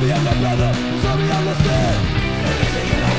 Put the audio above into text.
me and my brother, we understand. Everything in our